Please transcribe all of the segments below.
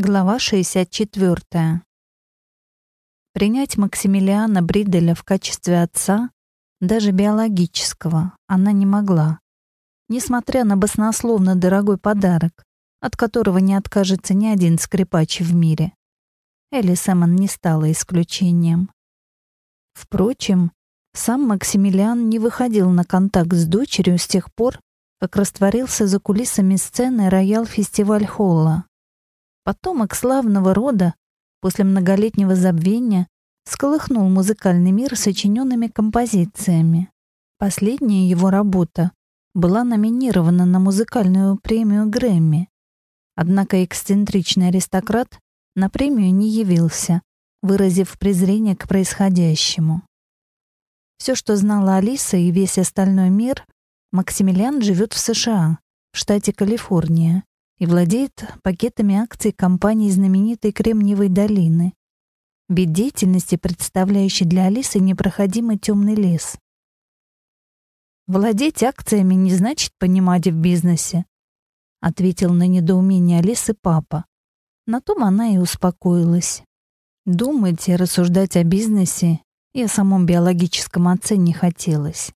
Глава 64. Принять Максимилиана Бриделя в качестве отца, даже биологического, она не могла. Несмотря на баснословно дорогой подарок, от которого не откажется ни один скрипач в мире. Элли Сэмон не стала исключением. Впрочем, сам Максимилиан не выходил на контакт с дочерью с тех пор, как растворился за кулисами сцены роял-фестиваль Холла. Потомок славного рода после многолетнего забвения сколыхнул музыкальный мир сочиненными композициями. Последняя его работа была номинирована на музыкальную премию Грэмми. Однако эксцентричный аристократ на премию не явился, выразив презрение к происходящему. Все, что знала Алиса и весь остальной мир, Максимилиан живет в США, в штате Калифорния, и владеет пакетами акций компании знаменитой Кремниевой долины. Вид деятельности, представляющий для Алисы непроходимый темный лес. «Владеть акциями не значит понимать в бизнесе», ответил на недоумение Алисы папа. На том она и успокоилась. Думать и рассуждать о бизнесе и о самом биологическом отце не хотелось.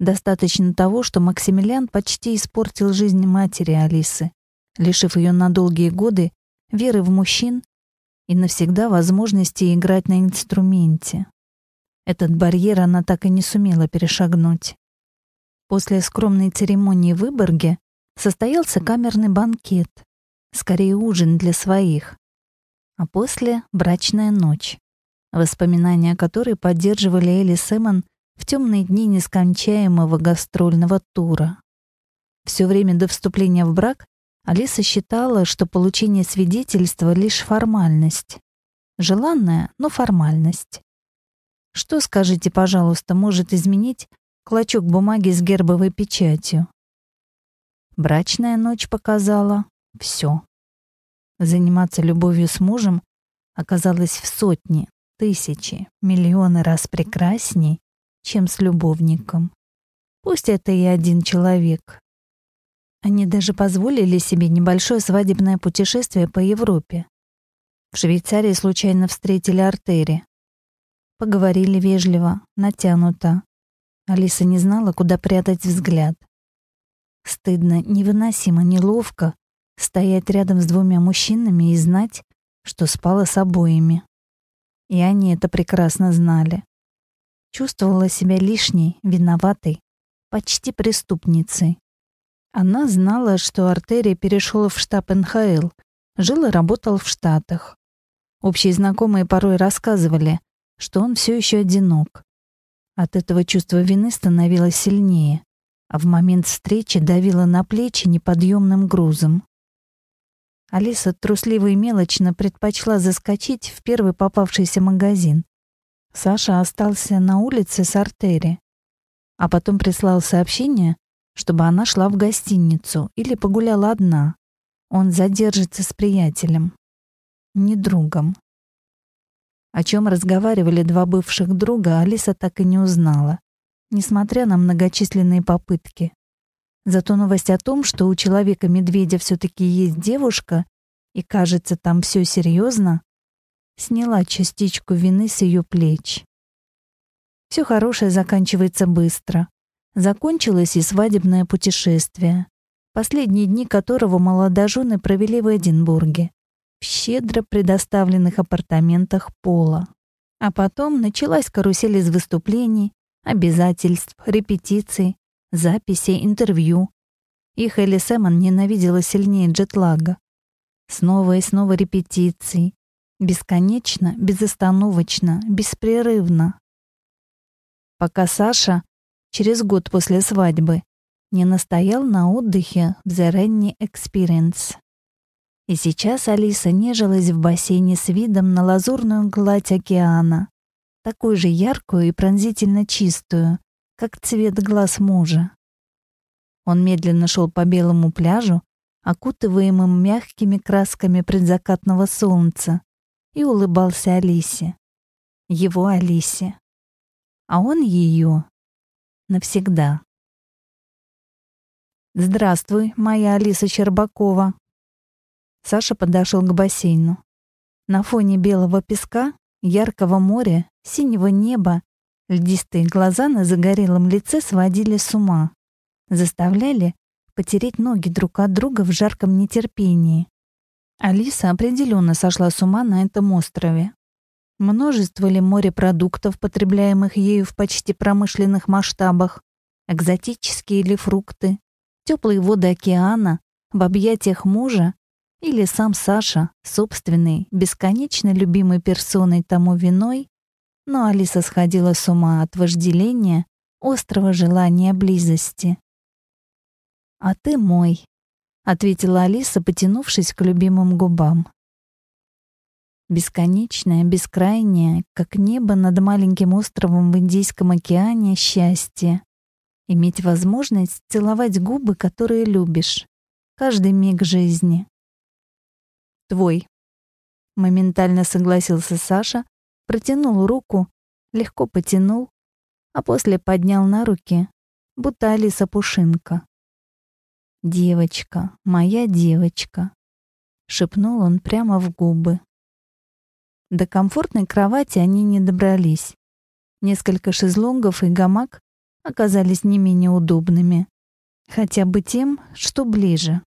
Достаточно того, что Максимилиан почти испортил жизнь матери Алисы, лишив ее на долгие годы веры в мужчин и навсегда возможности играть на инструменте. Этот барьер она так и не сумела перешагнуть. После скромной церемонии в Выборге состоялся камерный банкет, скорее ужин для своих, а после — брачная ночь, воспоминания которой поддерживали Элли Сэмон в темные дни нескончаемого гастрольного тура. Все время до вступления в брак Алиса считала, что получение свидетельства — лишь формальность. Желанная, но формальность. Что, скажите, пожалуйста, может изменить клочок бумаги с гербовой печатью? Брачная ночь показала все. Заниматься любовью с мужем оказалось в сотни, тысячи, миллионы раз прекрасней, чем с любовником. Пусть это и один человек, они даже позволили себе небольшое свадебное путешествие по Европе. В Швейцарии случайно встретили Артери. Поговорили вежливо, натянуто. Алиса не знала, куда прятать взгляд. Стыдно, невыносимо, неловко стоять рядом с двумя мужчинами и знать, что спала с обоими. И они это прекрасно знали. Чувствовала себя лишней, виноватой, почти преступницей. Она знала, что Артерия перешел в штаб НХЛ, жил и работал в Штатах. Общие знакомые порой рассказывали, что он все еще одинок. От этого чувство вины становилось сильнее, а в момент встречи давило на плечи неподъемным грузом. Алиса трусливо и мелочно предпочла заскочить в первый попавшийся магазин. Саша остался на улице с Артери, а потом прислал сообщение, чтобы она шла в гостиницу или погуляла одна. Он задержится с приятелем, не другом. О чем разговаривали два бывших друга, Алиса так и не узнала, несмотря на многочисленные попытки. Зато новость о том, что у человека-медведя все-таки есть девушка, и кажется, там все серьезно, сняла частичку вины с ее плеч. Все хорошее заканчивается быстро. Закончилось и свадебное путешествие, последние дни которого молодожены провели в Эдинбурге, в щедро предоставленных апартаментах Пола. А потом началась карусель из выступлений, обязательств, репетиций, записей, интервью. Их Элли Сэмон ненавидела сильнее джетлага. Снова и снова репетиции. Бесконечно, безостановочно, беспрерывно. Пока Саша, через год после свадьбы, не настоял на отдыхе в The Rennie Experience. И сейчас Алиса нежилась в бассейне с видом на лазурную гладь океана, такую же яркую и пронзительно чистую, как цвет глаз мужа. Он медленно шел по белому пляжу, окутываемым мягкими красками предзакатного солнца, и улыбался Алисе. Его Алисе. А он ее навсегда. «Здравствуй, моя Алиса Щербакова». Саша подошел к бассейну. На фоне белого песка, яркого моря, синего неба, льдистые глаза на загорелом лице сводили с ума, заставляли потереть ноги друг от друга в жарком нетерпении. Алиса определенно сошла с ума на этом острове. Множество ли морепродуктов, потребляемых ею в почти промышленных масштабах, экзотические ли фрукты, теплые воды океана, в объятиях мужа? Или сам Саша, собственный, бесконечно любимой персоной тому виной, но Алиса сходила с ума от вожделения, острого желания близости. «А ты мой», — ответила Алиса, потянувшись к любимым губам. Бесконечное, бескрайнее, как небо над маленьким островом в Индийском океане, счастье. Иметь возможность целовать губы, которые любишь. Каждый миг жизни. Твой. Моментально согласился Саша, протянул руку, легко потянул, а после поднял на руки, будто Алиса Пушинка. «Девочка, моя девочка», — шепнул он прямо в губы. До комфортной кровати они не добрались. Несколько шезлонгов и гамак оказались не менее удобными. Хотя бы тем, что ближе.